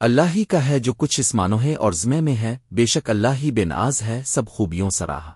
اللہ ہی کا ہے جو کچھ اسمانوں ہے اور زمے میں ہے، بے شک اللہ ہی بے ناز ہے، سب خوبیوں سراہ